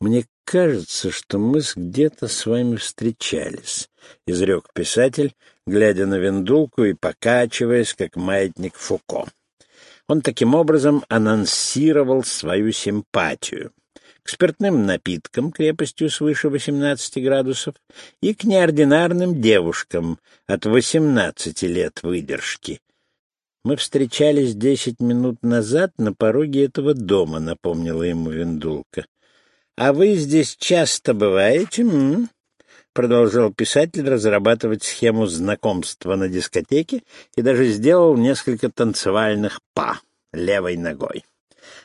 «Мне кажется, что мы где-то с вами встречались», — изрек писатель, глядя на виндулку и покачиваясь, как маятник Фуко. Он таким образом анонсировал свою симпатию к спиртным напиткам крепостью свыше 18 градусов и к неординарным девушкам от 18 лет выдержки. «Мы встречались десять минут назад на пороге этого дома», — напомнила ему Виндулка. «А вы здесь часто бываете?» м Продолжал писатель разрабатывать схему знакомства на дискотеке и даже сделал несколько танцевальных па левой ногой.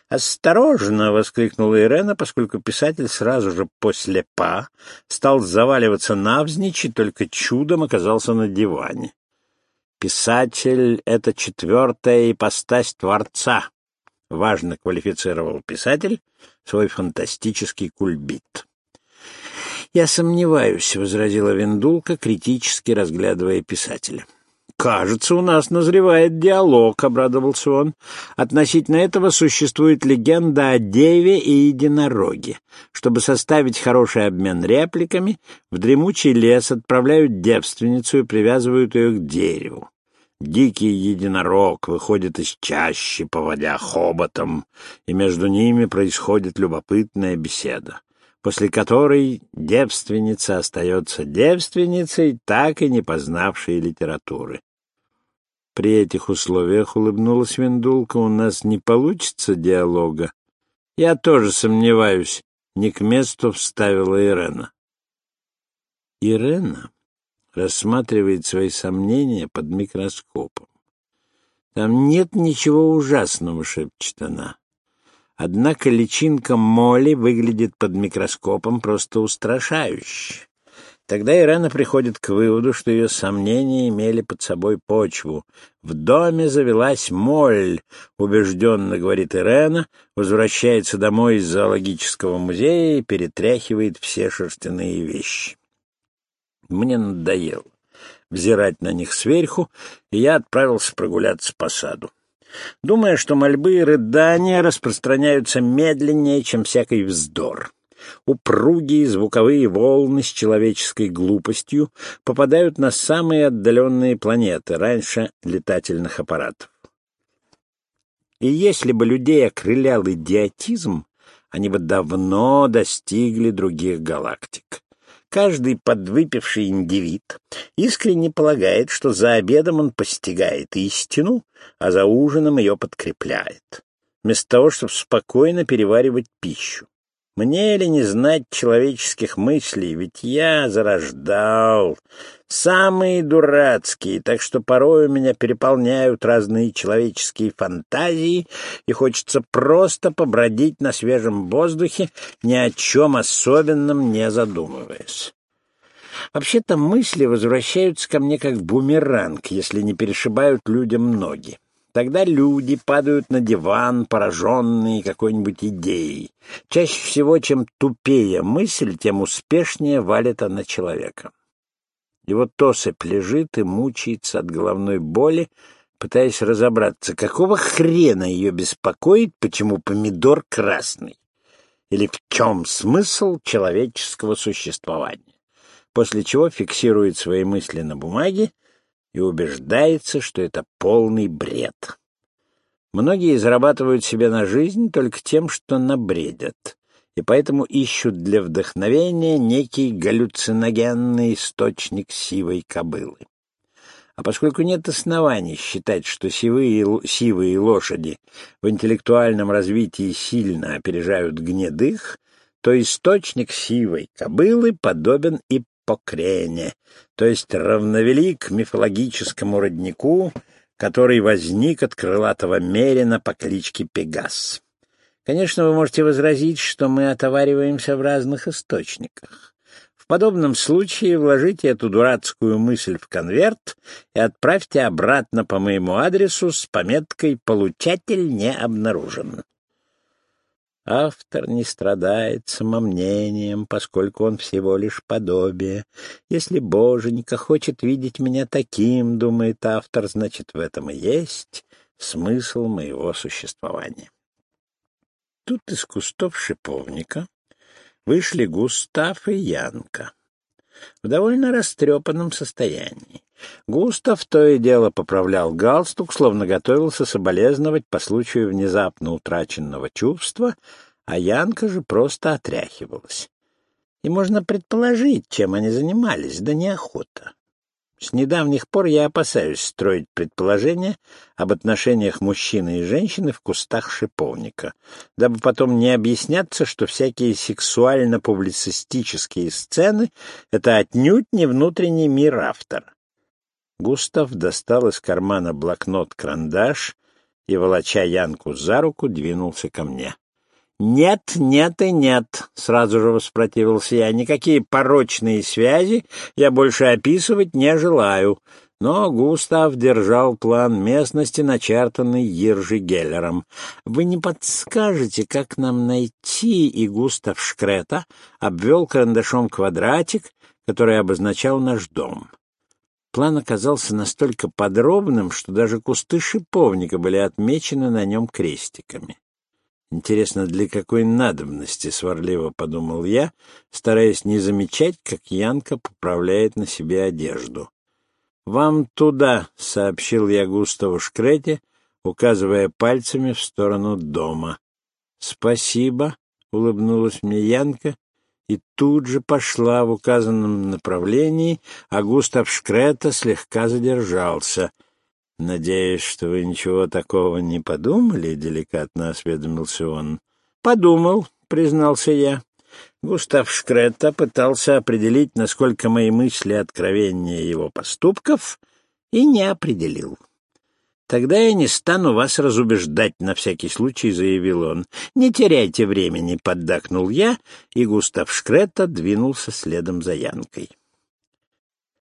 «Осторожно!» — воскликнула Ирена, поскольку писатель сразу же после «па» стал заваливаться навзничь и только чудом оказался на диване. «Писатель — это четвертая ипостась Творца», — важно квалифицировал писатель свой фантастический кульбит. «Я сомневаюсь», — возразила Виндулка, критически разглядывая писателя. «Кажется, у нас назревает диалог», — обрадовался он. «Относительно этого существует легенда о деве и единороге. Чтобы составить хороший обмен репликами, в дремучий лес отправляют девственницу и привязывают ее к дереву. Дикий единорог выходит из чащи, поводя хоботом, и между ними происходит любопытная беседа, после которой девственница остается девственницей, так и не познавшей литературы. При этих условиях, улыбнулась Виндулка, у нас не получится диалога. Я тоже сомневаюсь, не к месту вставила Ирена. Ирена рассматривает свои сомнения под микроскопом. «Там нет ничего ужасного», — шепчет она. Однако личинка моли выглядит под микроскопом просто устрашающе. Тогда Ирена приходит к выводу, что ее сомнения имели под собой почву. «В доме завелась моль», — убежденно говорит Ирена, возвращается домой из зоологического музея и перетряхивает все шерстяные вещи. Мне надоело взирать на них сверху, и я отправился прогуляться по саду. Думая, что мольбы и рыдания распространяются медленнее, чем всякий вздор. Упругие звуковые волны с человеческой глупостью попадают на самые отдаленные планеты, раньше летательных аппаратов. И если бы людей окрылял идиотизм, они бы давно достигли других галактик. Каждый подвыпивший индивид искренне полагает, что за обедом он постигает истину, а за ужином ее подкрепляет, вместо того, чтобы спокойно переваривать пищу. Мне ли не знать человеческих мыслей, ведь я зарождал самые дурацкие, так что порой у меня переполняют разные человеческие фантазии, и хочется просто побродить на свежем воздухе, ни о чем особенном не задумываясь. Вообще-то мысли возвращаются ко мне как бумеранг, если не перешибают людям ноги. Тогда люди падают на диван, пораженные какой-нибудь идеей. Чаще всего, чем тупее мысль, тем успешнее валит она человека. И вот Тосып лежит и мучается от головной боли, пытаясь разобраться, какого хрена ее беспокоит, почему помидор красный, или в чем смысл человеческого существования, после чего фиксирует свои мысли на бумаге и убеждается, что это полный бред. Многие зарабатывают себе на жизнь только тем, что набредят, и поэтому ищут для вдохновения некий галлюциногенный источник сивой кобылы. А поскольку нет оснований считать, что сивые, сивые лошади в интеллектуальном развитии сильно опережают гнедых, то источник сивой кобылы подобен и Покрене, то есть равновелик мифологическому роднику, который возник от крылатого мерина по кличке Пегас. Конечно, вы можете возразить, что мы отовариваемся в разных источниках. В подобном случае вложите эту дурацкую мысль в конверт и отправьте обратно по моему адресу с пометкой «Получатель не обнаружен». Автор не страдает самомнением, поскольку он всего лишь подобие. Если Боженька хочет видеть меня таким, думает автор, значит, в этом и есть смысл моего существования. Тут из кустов шиповника вышли Густав и Янка в довольно растрепанном состоянии. Густав то и дело поправлял галстук, словно готовился соболезновать по случаю внезапно утраченного чувства, а Янка же просто отряхивалась. И можно предположить, чем они занимались, да неохота. С недавних пор я опасаюсь строить предположения об отношениях мужчины и женщины в кустах шиповника, дабы потом не объясняться, что всякие сексуально-публицистические сцены — это отнюдь не внутренний мир автора. Густав достал из кармана блокнот-карандаш и, волоча Янку за руку, двинулся ко мне. «Нет, нет и нет», — сразу же воспротивился я. «Никакие порочные связи я больше описывать не желаю». Но Густав держал план местности, начертанный Иржи Геллером. «Вы не подскажете, как нам найти?» И Густав Шкрета обвел карандашом квадратик, который обозначал наш дом. План оказался настолько подробным, что даже кусты шиповника были отмечены на нем крестиками. Интересно, для какой надобности, сварливо подумал я, стараясь не замечать, как Янка поправляет на себе одежду. «Вам туда», — сообщил я Густаву Шкрете, указывая пальцами в сторону дома. «Спасибо», — улыбнулась мне Янка и тут же пошла в указанном направлении, а Густав Шкрета слегка задержался — «Надеюсь, что вы ничего такого не подумали?» — деликатно осведомился он. «Подумал», — признался я. Густав Шкретта пытался определить, насколько мои мысли откровеннее его поступков, и не определил. «Тогда я не стану вас разубеждать на всякий случай», — заявил он. «Не теряйте времени», — поддакнул я, и Густав Шкретта двинулся следом за Янкой.